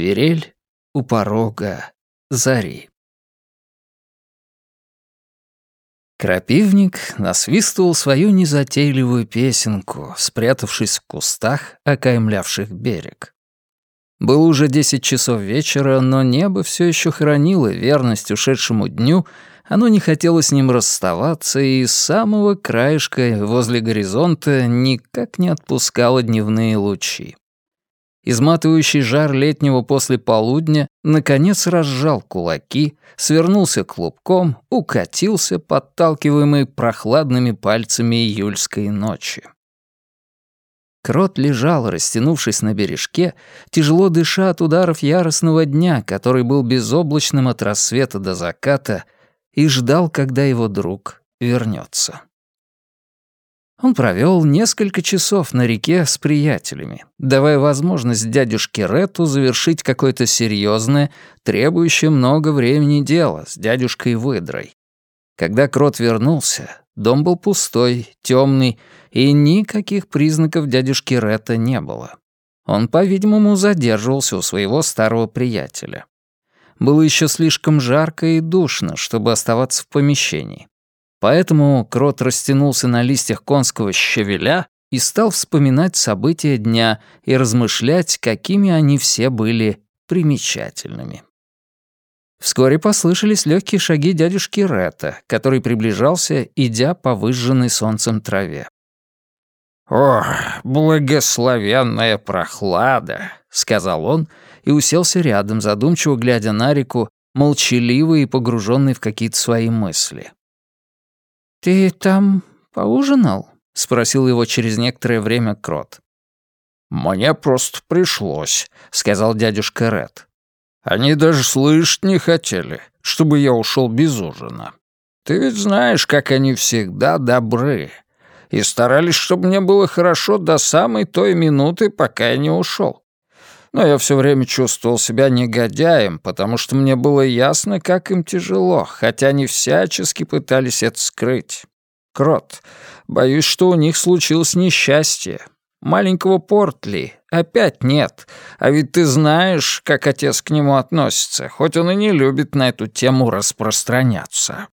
7. Свирель у порога зари. Крапивник насвистывал свою незатейливую песенку, спрятавшись в кустах, окаймлявших берег. Было уже десять часов вечера, но небо все еще хранило верность ушедшему дню, оно не хотело с ним расставаться и с самого краешка возле горизонта никак не отпускало дневные лучи. Изматывающий жар летнего после полудня наконец разжал кулаки, свернулся клубком, укатился, подталкиваемый прохладными пальцами июльской ночи. Крот лежал, растянувшись на бережке, тяжело дыша от ударов яростного дня, который был безоблачным от рассвета до заката, и ждал, когда его друг вернется. Он провел несколько часов на реке с приятелями, давая возможность дядюшке Рету завершить какое-то серьезное, требующее много времени дело с дядюшкой Выдрой. Когда Крот вернулся, дом был пустой, темный, и никаких признаков дядюшки Рета не было. Он, по-видимому, задерживался у своего старого приятеля. Было еще слишком жарко и душно, чтобы оставаться в помещении. Поэтому Крот растянулся на листьях конского щавеля и стал вспоминать события дня и размышлять, какими они все были примечательными. Вскоре послышались легкие шаги дядюшки Ретта, который приближался, идя по выжженной солнцем траве. «О, благословенная прохлада!» — сказал он и уселся рядом, задумчиво глядя на реку, молчаливый и погруженный в какие-то свои мысли. «Ты там поужинал?» — спросил его через некоторое время Крот. «Мне просто пришлось», — сказал дядюшка Ред. «Они даже слышать не хотели, чтобы я ушел без ужина. Ты ведь знаешь, как они всегда добры. И старались, чтобы мне было хорошо до самой той минуты, пока я не ушел. Но я все время чувствовал себя негодяем, потому что мне было ясно, как им тяжело, хотя они всячески пытались это скрыть. Крот, боюсь, что у них случилось несчастье. Маленького Портли опять нет, а ведь ты знаешь, как отец к нему относится, хоть он и не любит на эту тему распространяться».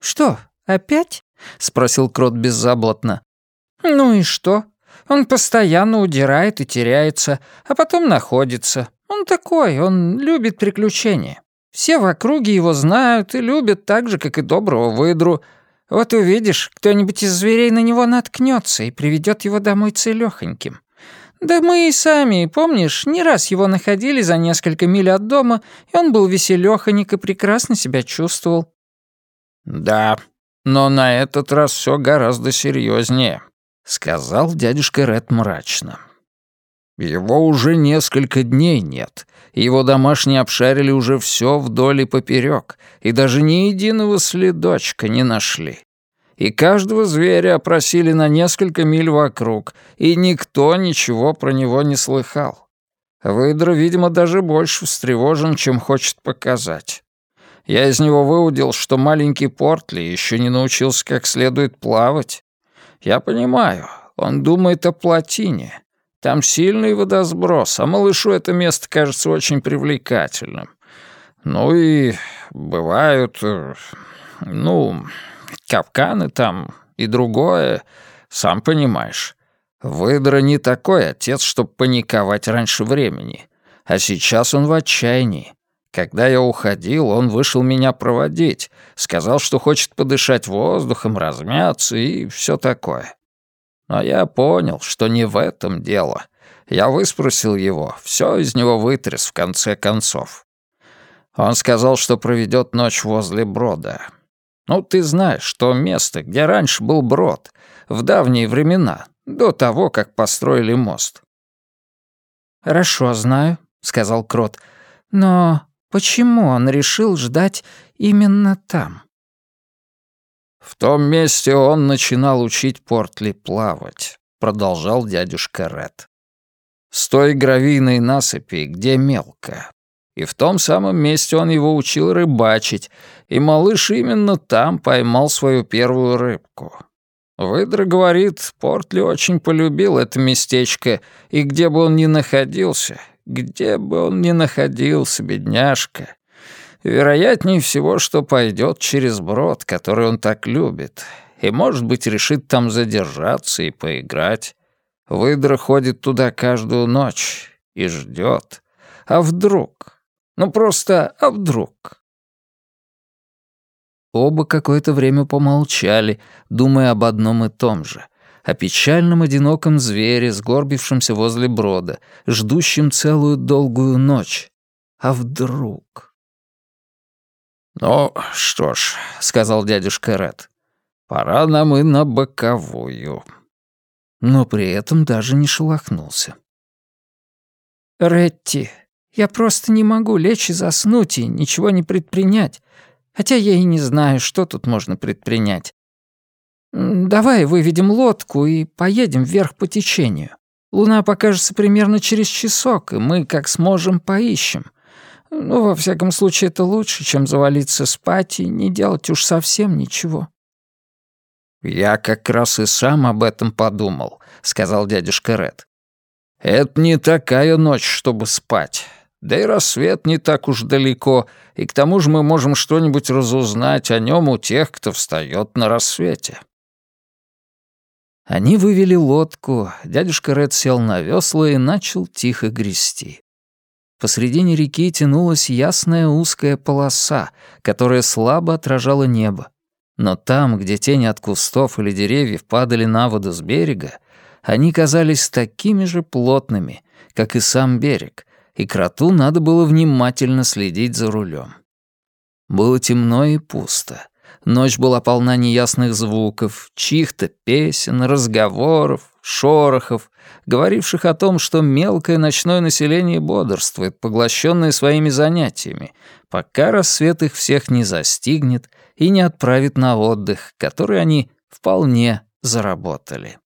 «Что, опять?» — спросил Крот беззаботно. «Ну и что? Он постоянно удирает и теряется, а потом находится. Он такой, он любит приключения. Все в округе его знают и любят так же, как и доброго выдру. Вот увидишь, кто-нибудь из зверей на него наткнется и приведет его домой целёхоньким. Да мы и сами, помнишь, не раз его находили за несколько миль от дома, и он был веселёхонек и прекрасно себя чувствовал. «Да, но на этот раз все гораздо серьезнее», — сказал дядюшка Ред мрачно. «Его уже несколько дней нет, его домашние обшарили уже все вдоль и поперек, и даже ни единого следочка не нашли. И каждого зверя опросили на несколько миль вокруг, и никто ничего про него не слыхал. Выдра, видимо, даже больше встревожен, чем хочет показать. Я из него выудил, что маленький Портли еще не научился как следует плавать, я понимаю, он думает о плотине. Там сильный водосброс, а малышу это место кажется очень привлекательным. Ну и бывают, э, ну, капканы там и другое, сам понимаешь. Выдра не такой отец, чтобы паниковать раньше времени. А сейчас он в отчаянии. Когда я уходил, он вышел меня проводить, сказал, что хочет подышать воздухом, размяться и все такое. Но я понял, что не в этом дело. Я выспросил его, все из него вытряс в конце концов. Он сказал, что проведет ночь возле брода. Ну, ты знаешь, то место, где раньше был брод, в давние времена, до того, как построили мост. «Хорошо, знаю», — сказал Крот. «Но Почему он решил ждать именно там? «В том месте он начинал учить Портли плавать», — продолжал дядюшка Ред. «С той гравийной насыпи, где мелко. И в том самом месте он его учил рыбачить, и малыш именно там поймал свою первую рыбку. Выдра говорит, Портли очень полюбил это местечко, и где бы он ни находился, где бы он ни находился, бедняжка, вероятнее всего, что пойдет через брод, который он так любит, и, может быть, решит там задержаться и поиграть. Выдра ходит туда каждую ночь и ждет. А вдруг? Ну просто, а вдруг? Оба какое-то время помолчали, думая об одном и том же. О печальном одиноком звере, сгорбившемся возле брода, ждущем целую долгую ночь. А вдруг? «Ну, что ж», — сказал дядюшка Ред, — «пора нам и на боковую». Но при этом даже не шелохнулся. «Ретти, я просто не могу лечь и заснуть и ничего не предпринять. Хотя я и не знаю, что тут можно предпринять. Давай выведем лодку и поедем вверх по течению. Луна покажется примерно через часок, и мы, как сможем, поищем. Ну, во всяком случае, это лучше, чем завалиться спать и не делать уж совсем ничего». «Я как раз и сам об этом подумал», — сказал дядюшка Ред. «Это не такая ночь, чтобы спать. Да и рассвет не так уж далеко, и к тому же мы можем что-нибудь разузнать о нем у тех, кто встает на рассвете». Они вывели лодку, дядюшка Ред сел на весла и начал тихо грести. Посредине реки тянулась ясная узкая полоса, которая слабо отражала небо. Но там, где тени от кустов или деревьев падали на воду с берега, они казались такими же плотными, как и сам берег, и кроту надо было внимательно следить за рулем. Было темно и пусто. Ночь была полна неясных звуков, чьих-то песен, разговоров, шорохов, говоривших о том, что мелкое ночное население бодрствует, поглощенное своими занятиями, пока рассвет их всех не застигнет и не отправит на отдых, который они вполне заработали.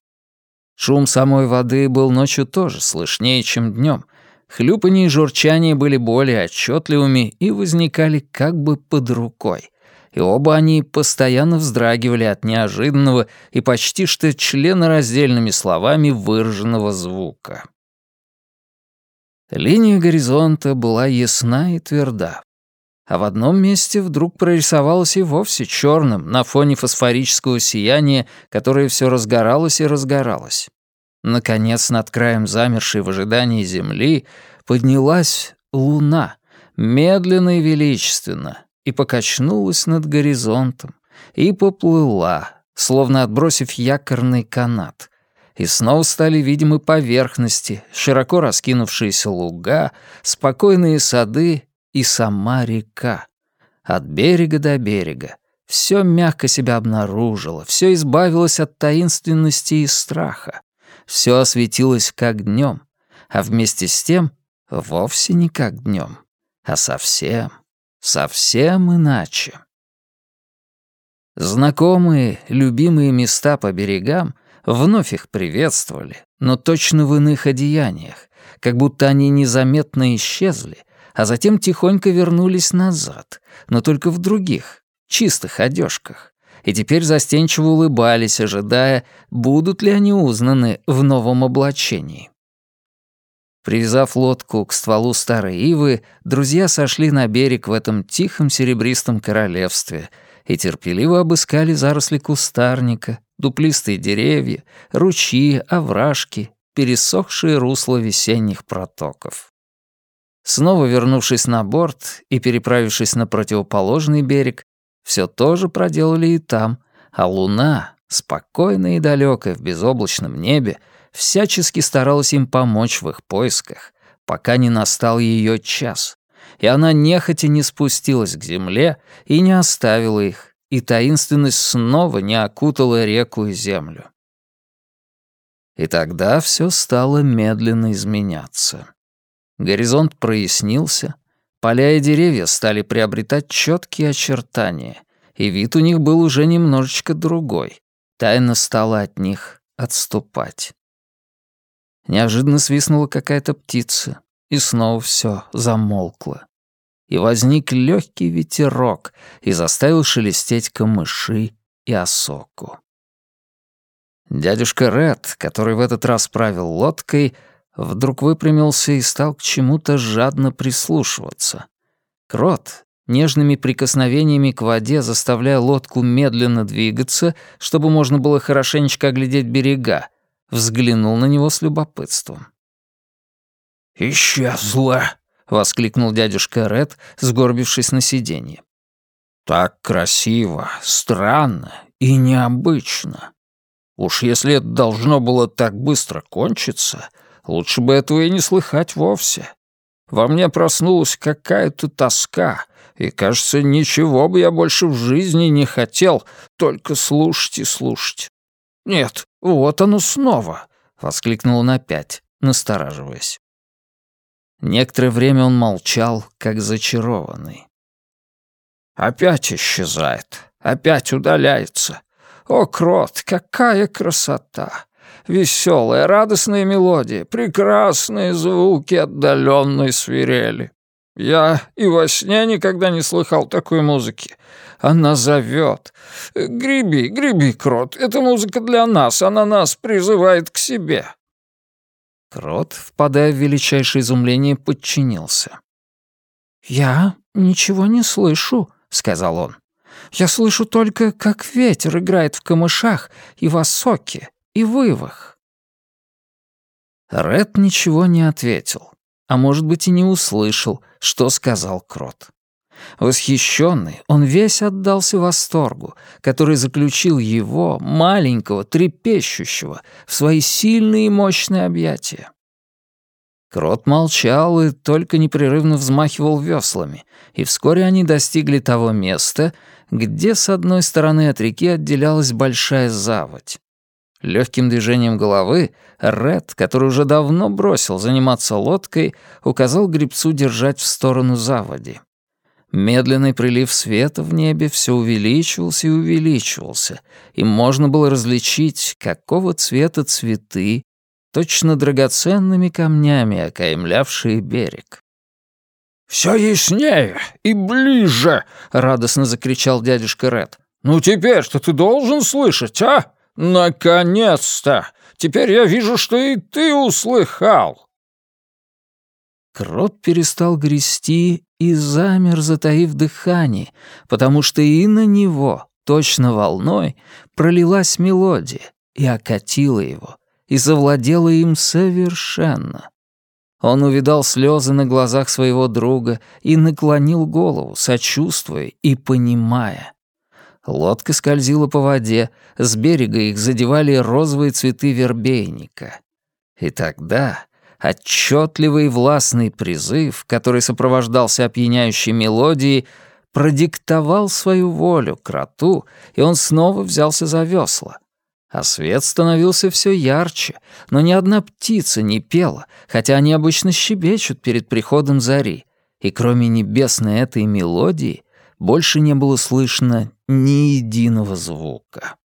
Шум самой воды был ночью тоже слышнее, чем днем, Хлюпанье и журчание были более отчетливыми и возникали как бы под рукой. И оба они постоянно вздрагивали от неожиданного и почти что членораздельными словами выраженного звука. Линия горизонта была ясна и тверда. А в одном месте вдруг прорисовалась и вовсе черным на фоне фосфорического сияния, которое все разгоралось и разгоралось. Наконец, над краем замершей в ожидании земли поднялась луна, медленно и величественно, и покачнулась над горизонтом, и поплыла, словно отбросив якорный канат. И снова стали видимы поверхности, широко раскинувшиеся луга, спокойные сады и сама река. От берега до берега. Все мягко себя обнаружило, все избавилось от таинственности и страха все осветилось как днем, а вместе с тем вовсе не как днем, а совсем, совсем иначе. Знакомые, любимые места по берегам вновь их приветствовали, но точно в иных одеяниях, как будто они незаметно исчезли, а затем тихонько вернулись назад, но только в других, чистых одежках и теперь застенчиво улыбались, ожидая, будут ли они узнаны в новом облачении. Привязав лодку к стволу старой ивы, друзья сошли на берег в этом тихом серебристом королевстве и терпеливо обыскали заросли кустарника, дуплистые деревья, ручьи, овражки, пересохшие русла весенних протоков. Снова вернувшись на борт и переправившись на противоположный берег, все тоже проделали и там, а луна, спокойная и далекая в безоблачном небе, всячески старалась им помочь в их поисках, пока не настал ее час, и она нехотя не спустилась к земле и не оставила их, и таинственность снова не окутала реку и землю. И тогда все стало медленно изменяться. Горизонт прояснился, Поля и деревья стали приобретать четкие очертания, и вид у них был уже немножечко другой. Тайна стала от них отступать. Неожиданно свистнула какая-то птица, и снова все замолкло. И возник легкий ветерок и заставил шелестеть камыши и осоку. Дядюшка Ред, который в этот раз правил лодкой, вдруг выпрямился и стал к чему-то жадно прислушиваться. Крот, нежными прикосновениями к воде заставляя лодку медленно двигаться, чтобы можно было хорошенечко оглядеть берега, взглянул на него с любопытством. «Исчезла!» — воскликнул дядюшка Ред, сгорбившись на сиденье. «Так красиво, странно и необычно. Уж если это должно было так быстро кончиться, лучше бы этого и не слыхать вовсе. Во мне проснулась какая-то тоска, и, кажется, ничего бы я больше в жизни не хотел, только слушать и слушать. Нет, вот оно снова!» — воскликнул он опять, настораживаясь. Некоторое время он молчал, как зачарованный. «Опять исчезает, опять удаляется. О, крот, какая красота! Веселая, радостная мелодия, прекрасные звуки отдаленной свирели. Я и во сне никогда не слыхал такой музыки. Она зовет. Греби, греби, крот, это музыка для нас, она нас призывает к себе. Крот, впадая в величайшее изумление, подчинился. «Я ничего не слышу», — сказал он. «Я слышу только, как ветер играет в камышах и в осоке, и вывах». Ред ничего не ответил, а может быть и не услышал, что сказал Крот. Восхищенный, он весь отдался восторгу, который заключил его, маленького, трепещущего, в свои сильные и мощные объятия. Крот молчал и только непрерывно взмахивал веслами, и вскоре они достигли того места, где с одной стороны от реки отделялась большая заводь. Легким движением головы Ред, который уже давно бросил заниматься лодкой, указал гребцу держать в сторону заводи. Медленный прилив света в небе все увеличивался и увеличивался, и можно было различить, какого цвета цветы, точно драгоценными камнями окаймлявшие берег. «Все яснее и ближе!» — радостно закричал дядюшка Ред. «Ну теперь-то ты должен слышать, а? Наконец-то! Теперь я вижу, что и ты услыхал!» Крот перестал грести и замер, затаив дыхание, потому что и на него, точно волной, пролилась мелодия и окатила его, и завладела им совершенно. Он увидал слезы на глазах своего друга и наклонил голову, сочувствуя и понимая. Лодка скользила по воде, с берега их задевали розовые цветы вербейника. И тогда отчетливый властный призыв, который сопровождался опьяняющей мелодией, продиктовал свою волю кроту, и он снова взялся за весла. А свет становился все ярче, но ни одна птица не пела, хотя они обычно щебечут перед приходом зари, и кроме небесной этой мелодии больше не было слышно ни единого звука.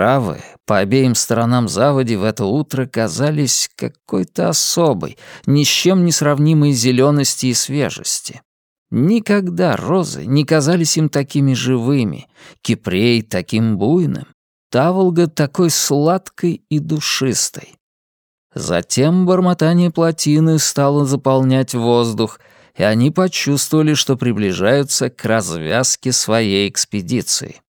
Травы по обеим сторонам заводи в это утро казались какой-то особой, ни с чем не сравнимой зелености и свежести. Никогда розы не казались им такими живыми, кипрей таким буйным, таволга такой сладкой и душистой. Затем бормотание плотины стало заполнять воздух, и они почувствовали, что приближаются к развязке своей экспедиции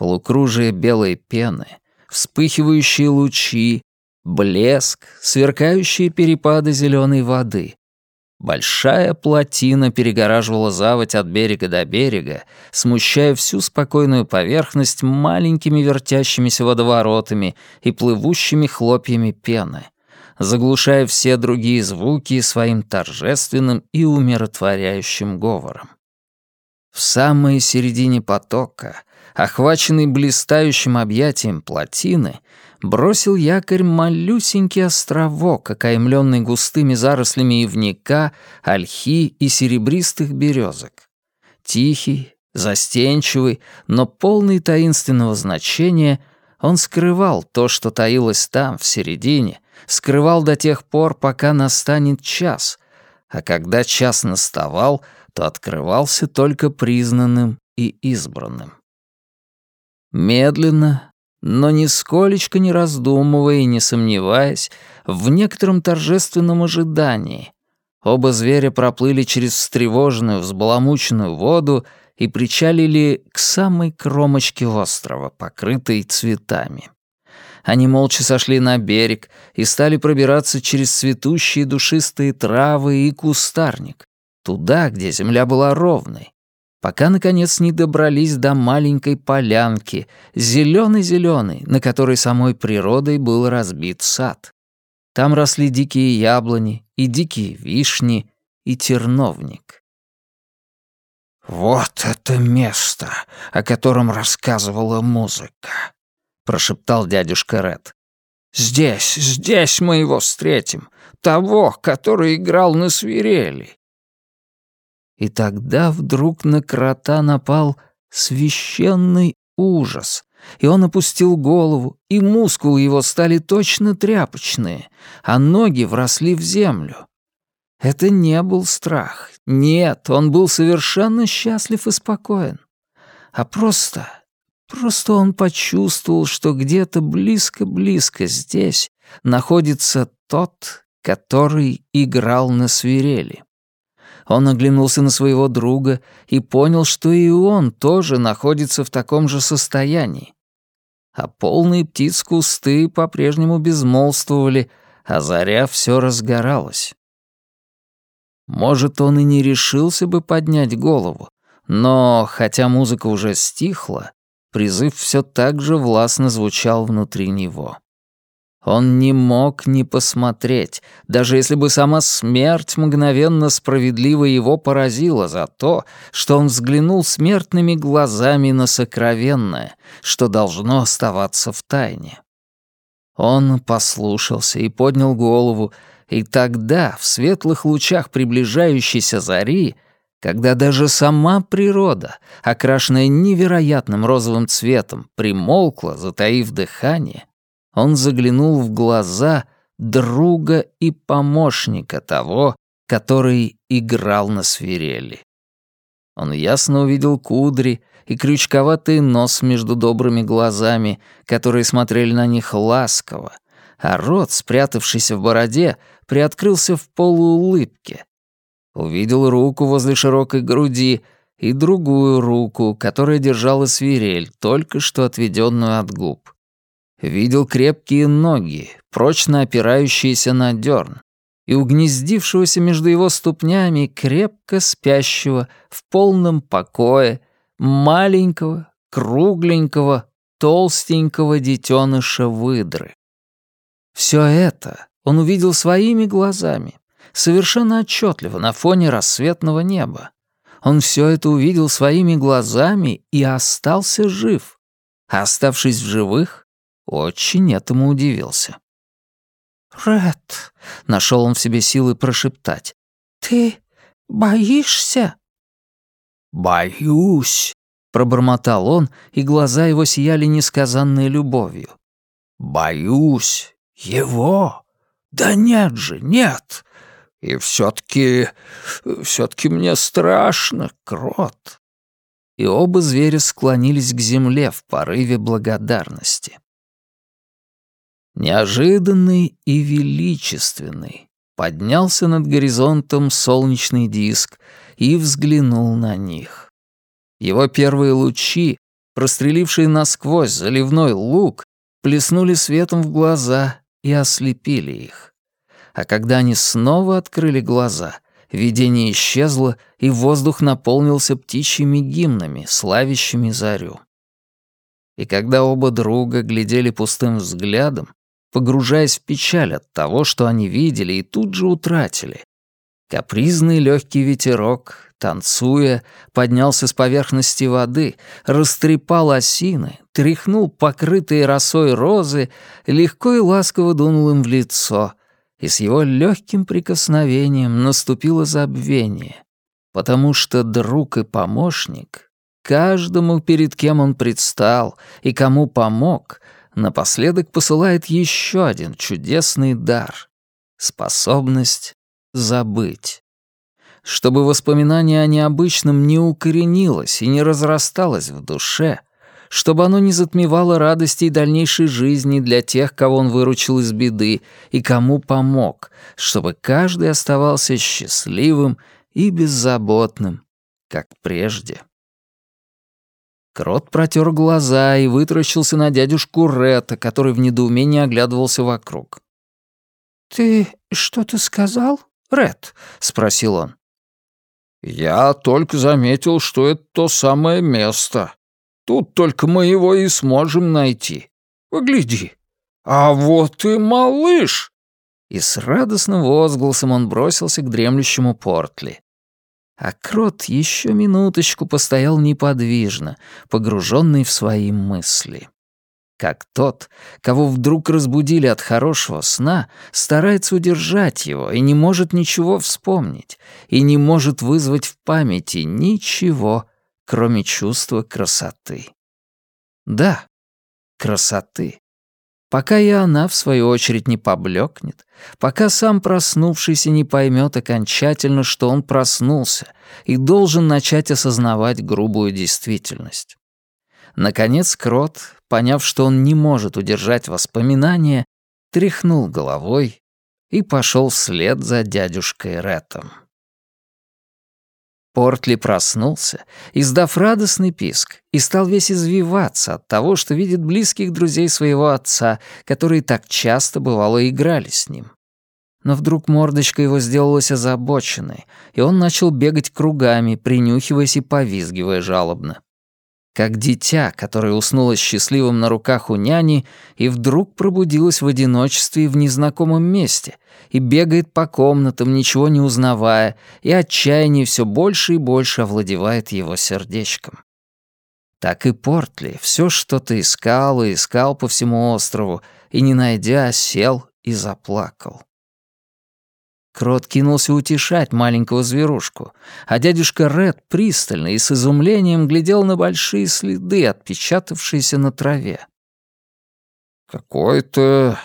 полукружие белой пены, вспыхивающие лучи, блеск, сверкающие перепады зеленой воды. Большая плотина перегораживала заводь от берега до берега, смущая всю спокойную поверхность маленькими вертящимися водоворотами и плывущими хлопьями пены, заглушая все другие звуки своим торжественным и умиротворяющим говором. В самой середине потока, охваченный блистающим объятием плотины, бросил якорь малюсенький островок, окаймленный густыми зарослями ивника, ольхи и серебристых березок. Тихий, застенчивый, но полный таинственного значения, он скрывал то, что таилось там, в середине, скрывал до тех пор, пока настанет час, а когда час наставал, то открывался только признанным и избранным. Медленно, но нисколечко не раздумывая и не сомневаясь, в некотором торжественном ожидании, оба зверя проплыли через встревоженную, взбаламученную воду и причалили к самой кромочке острова, покрытой цветами. Они молча сошли на берег и стали пробираться через цветущие душистые травы и кустарник, туда, где земля была ровной, пока, наконец, не добрались до маленькой полянки, зеленой-зеленой, на которой самой природой был разбит сад. Там росли дикие яблони и дикие вишни и терновник. «Вот это место, о котором рассказывала музыка», — прошептал дядюшка Ред. «Здесь, здесь мы его встретим, того, который играл на свирели». И тогда вдруг на крота напал священный ужас, и он опустил голову, и мускулы его стали точно тряпочные, а ноги вросли в землю. Это не был страх. Нет, он был совершенно счастлив и спокоен. А просто... Просто он почувствовал, что где-то близко-близко здесь находится тот, который играл на свирели. Он оглянулся на своего друга и понял, что и он тоже находится в таком же состоянии. А полные птиц кусты по-прежнему безмолвствовали, а заря все разгоралась. Может, он и не решился бы поднять голову, но, хотя музыка уже стихла, призыв все так же властно звучал внутри него. Он не мог не посмотреть, даже если бы сама смерть мгновенно справедливо его поразила за то, что он взглянул смертными глазами на сокровенное, что должно оставаться в тайне. Он послушался и поднял голову, и тогда, в светлых лучах приближающейся зари, когда даже сама природа, окрашенная невероятным розовым цветом, примолкла, затаив дыхание, он заглянул в глаза друга и помощника того, который играл на свирели. Он ясно увидел кудри и крючковатый нос между добрыми глазами, которые смотрели на них ласково, а рот, спрятавшийся в бороде, приоткрылся в полуулыбке. Увидел руку возле широкой груди и другую руку, которая держала свирель, только что отведенную от губ. Видел крепкие ноги, прочно опирающиеся на дерн, и угнездившегося между его ступнями крепко спящего в полном покое маленького, кругленького, толстенького детеныша выдры. Все это он увидел своими глазами, совершенно отчетливо на фоне рассветного неба. Он все это увидел своими глазами и остался жив. А оставшись в живых, очень этому удивился. «Ред», — нашел он в себе силы прошептать, — «ты боишься?» «Боюсь», — пробормотал он, и глаза его сияли несказанной любовью. «Боюсь его? Да нет же, нет. И все-таки... все-таки мне страшно, крот. И оба зверя склонились к земле в порыве благодарности. Неожиданный и величественный поднялся над горизонтом солнечный диск и взглянул на них. Его первые лучи, прострелившие насквозь заливной луг, плеснули светом в глаза и ослепили их. А когда они снова открыли глаза, видение исчезло, и воздух наполнился птичьими гимнами, славящими зарю. И когда оба друга глядели пустым взглядом, погружаясь в печаль от того, что они видели и тут же утратили, Капризный легкий ветерок, танцуя, поднялся с поверхности воды, растрепал осины, тряхнул покрытые росой розы, легко и ласково дунул им в лицо, и с его легким прикосновением наступило забвение, потому что друг и помощник, каждому, перед кем он предстал и кому помог, напоследок посылает еще один чудесный дар — способность забыть. Чтобы воспоминание о необычном не укоренилось и не разрасталось в душе, чтобы оно не затмевало радостей дальнейшей жизни для тех, кого он выручил из беды и кому помог, чтобы каждый оставался счастливым и беззаботным, как прежде. Крот протер глаза и вытращился на дядюшку Ретта, который в недоумении оглядывался вокруг. «Ты что-то сказал?» Ред?» — спросил он. «Я только заметил, что это то самое место. Тут только мы его и сможем найти. Погляди. А вот и малыш!» И с радостным возгласом он бросился к дремлющему Портли. А Крот еще минуточку постоял неподвижно, погруженный в свои мысли как тот, кого вдруг разбудили от хорошего сна, старается удержать его и не может ничего вспомнить, и не может вызвать в памяти ничего, кроме чувства красоты. Да, красоты. Пока и она, в свою очередь, не поблекнет, пока сам проснувшийся не поймет окончательно, что он проснулся и должен начать осознавать грубую действительность. Наконец Крот, поняв, что он не может удержать воспоминания, тряхнул головой и пошел вслед за дядюшкой Рэтом. Портли проснулся, издав радостный писк, и стал весь извиваться от того, что видит близких друзей своего отца, которые так часто, бывало, играли с ним. Но вдруг мордочка его сделалась озабоченной, и он начал бегать кругами, принюхиваясь и повизгивая жалобно как дитя, которое уснуло счастливым на руках у няни и вдруг пробудилось в одиночестве и в незнакомом месте, и бегает по комнатам, ничего не узнавая, и отчаяние все больше и больше овладевает его сердечком. Так и Портли все что-то искал и искал по всему острову, и, не найдя, сел и заплакал. Крот кинулся утешать маленького зверушку, а дядюшка Ред пристально и с изумлением глядел на большие следы, отпечатавшиеся на траве. «Какой-то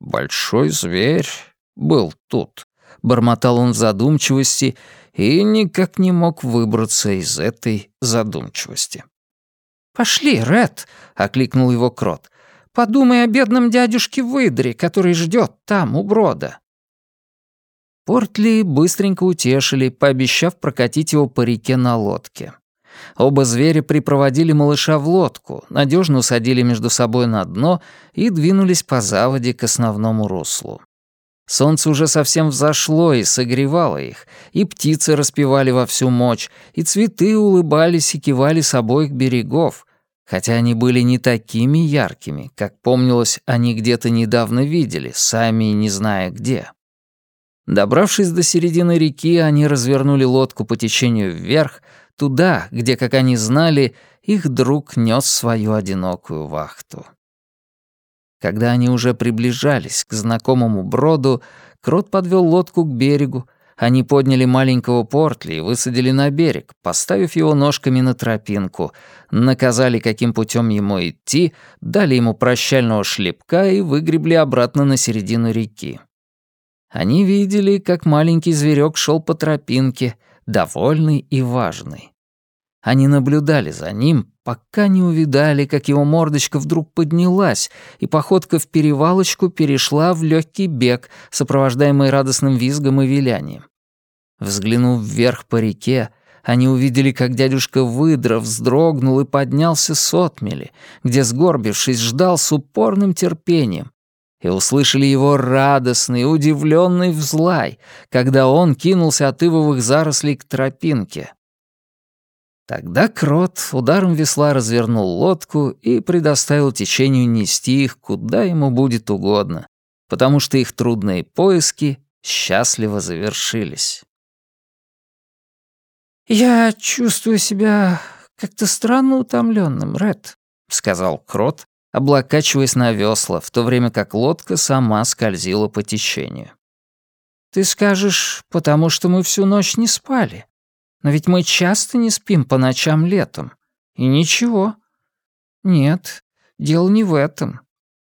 большой зверь был тут», — бормотал он в задумчивости и никак не мог выбраться из этой задумчивости. «Пошли, Ред», — окликнул его Крот. «Подумай о бедном дядюшке Выдре, который ждет там, у брода». Портли быстренько утешили, пообещав прокатить его по реке на лодке. Оба зверя припроводили малыша в лодку, надежно усадили между собой на дно и двинулись по заводе к основному руслу. Солнце уже совсем взошло и согревало их, и птицы распевали во всю мощь, и цветы улыбались и кивали с обоих берегов, хотя они были не такими яркими, как помнилось, они где-то недавно видели, сами не зная где. Добравшись до середины реки, они развернули лодку по течению вверх, туда, где, как они знали, их друг нес свою одинокую вахту. Когда они уже приближались к знакомому броду, Крот подвел лодку к берегу, они подняли маленького Портли и высадили на берег, поставив его ножками на тропинку, наказали, каким путем ему идти, дали ему прощального шлепка и выгребли обратно на середину реки. Они видели, как маленький зверек шел по тропинке, довольный и важный. Они наблюдали за ним, пока не увидали, как его мордочка вдруг поднялась, и походка в перевалочку перешла в легкий бег, сопровождаемый радостным визгом и вилянием. Взглянув вверх по реке, они увидели, как дядюшка выдра вздрогнул и поднялся с отмели, где, сгорбившись, ждал с упорным терпением, и услышали его радостный, удивленный взлай, когда он кинулся от ивовых зарослей к тропинке. Тогда Крот ударом весла развернул лодку и предоставил течению нести их куда ему будет угодно, потому что их трудные поиски счастливо завершились. «Я чувствую себя как-то странно утомленным, Ред», — сказал Крот, облокачиваясь на весла, в то время как лодка сама скользила по течению. «Ты скажешь, потому что мы всю ночь не спали. Но ведь мы часто не спим по ночам летом. И ничего. Нет, дело не в этом.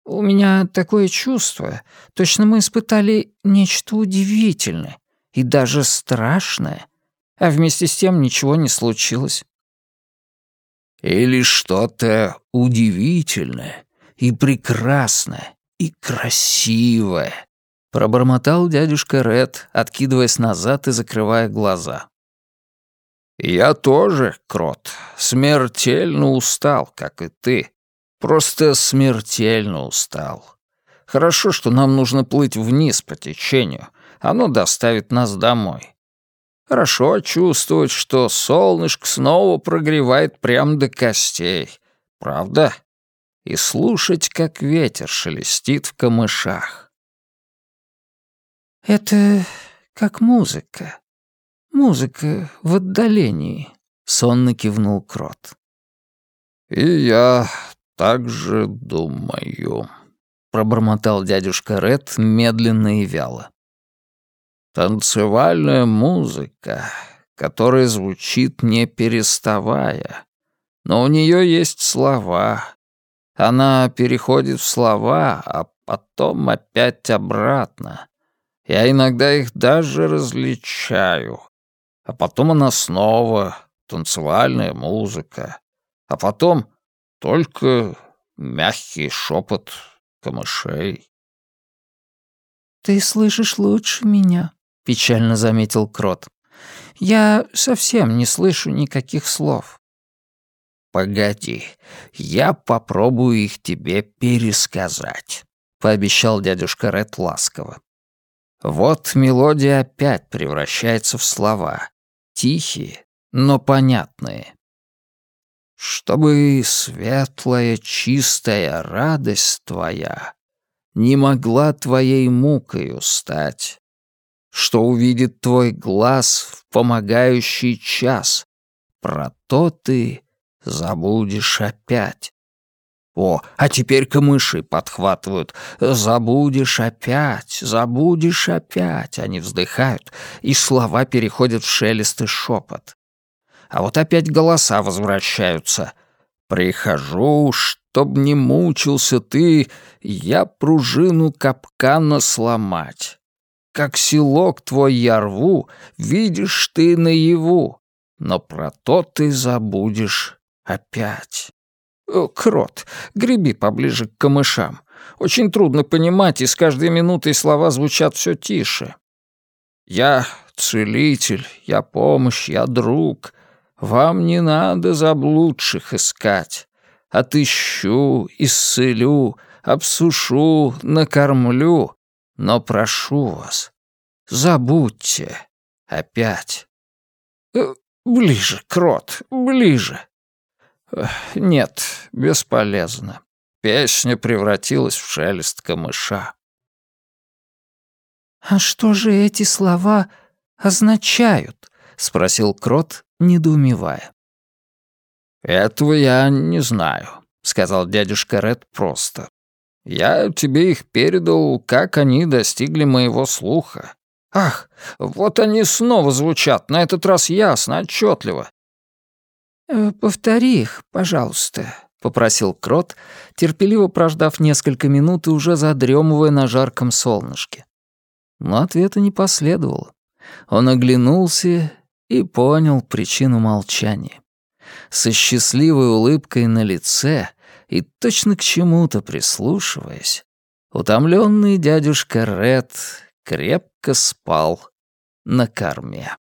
У меня такое чувство, точно мы испытали нечто удивительное и даже страшное, а вместе с тем ничего не случилось. Или что-то удивительное и прекрасное и красивое, пробормотал дядюшка Ред, откидываясь назад и закрывая глаза. «Я тоже, Крот, смертельно устал, как и ты. Просто смертельно устал. Хорошо, что нам нужно плыть вниз по течению. Оно доставит нас домой. Хорошо чувствовать, что солнышко снова прогревает прямо до костей. Правда? И слушать, как ветер шелестит в камышах. «Это как музыка», «Музыка в отдалении», — сонно кивнул Крот. «И я так же думаю», — пробормотал дядюшка Ред медленно и вяло. «Танцевальная музыка, которая звучит не переставая, но у нее есть слова. Она переходит в слова, а потом опять обратно. Я иногда их даже различаю. А потом она снова, танцевальная музыка. А потом только мягкий шепот камышей. «Ты слышишь лучше меня», — печально заметил Крот. «Я совсем не слышу никаких слов». «Погоди, я попробую их тебе пересказать», — пообещал дядюшка Ред ласково. Вот мелодия опять превращается в слова, тихие, но понятные. Чтобы светлая, чистая радость твоя не могла твоей мукою стать, что увидит твой глаз в помогающий час, про то ты забудешь опять. О, а теперь камыши подхватывают. «Забудешь опять, забудешь опять». Они вздыхают, и слова переходят в шелест и шепот. А вот опять голоса возвращаются. «Прихожу, чтоб не мучился ты, я пружину капкана сломать. Как селок твой я рву, видишь ты наяву, но про то ты забудешь опять». «Крот, греби поближе к камышам. Очень трудно понимать, и с каждой минутой слова звучат все тише. Я целитель, я помощь, я друг. Вам не надо заблудших искать. Отыщу, исцелю, обсушу, накормлю. Но прошу вас, забудьте опять. Э, ближе, крот, ближе. Нет, бесполезно. Песня превратилась в шелест камыша. «А что же эти слова означают?» — спросил Крот, недоумевая. «Этого я не знаю», — сказал дядюшка Ред просто. «Я тебе их передал, как они достигли моего слуха. Ах, вот они снова звучат, на этот раз ясно, отчетливо. Э, «Повтори их, пожалуйста», — попросил Крот, терпеливо прождав несколько минут и уже задремывая на жарком солнышке. Но ответа не последовало. Он оглянулся и понял причину молчания. Со счастливой улыбкой на лице и точно к чему-то прислушиваясь, утомленный дядюшка Ред крепко спал на корме.